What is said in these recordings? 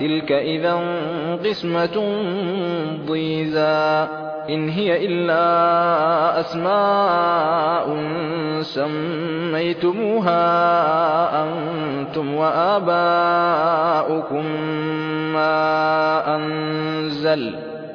تلك إذا قسمة ضيزى إن هي إلا أسماء سميتموها أنتم وآباؤكم ما أنزل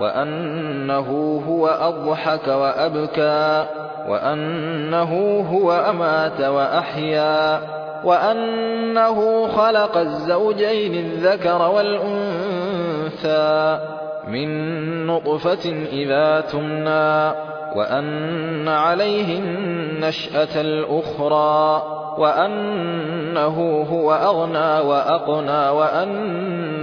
وأنه هو أضحك وأبكى وأنه هو أمات وأحيا وأنه خلق الزوجين الذكر والأنثى من نطفة إذا تمنى وأن عليه النشأة الأخرى وأنه هو أغنى وأقنى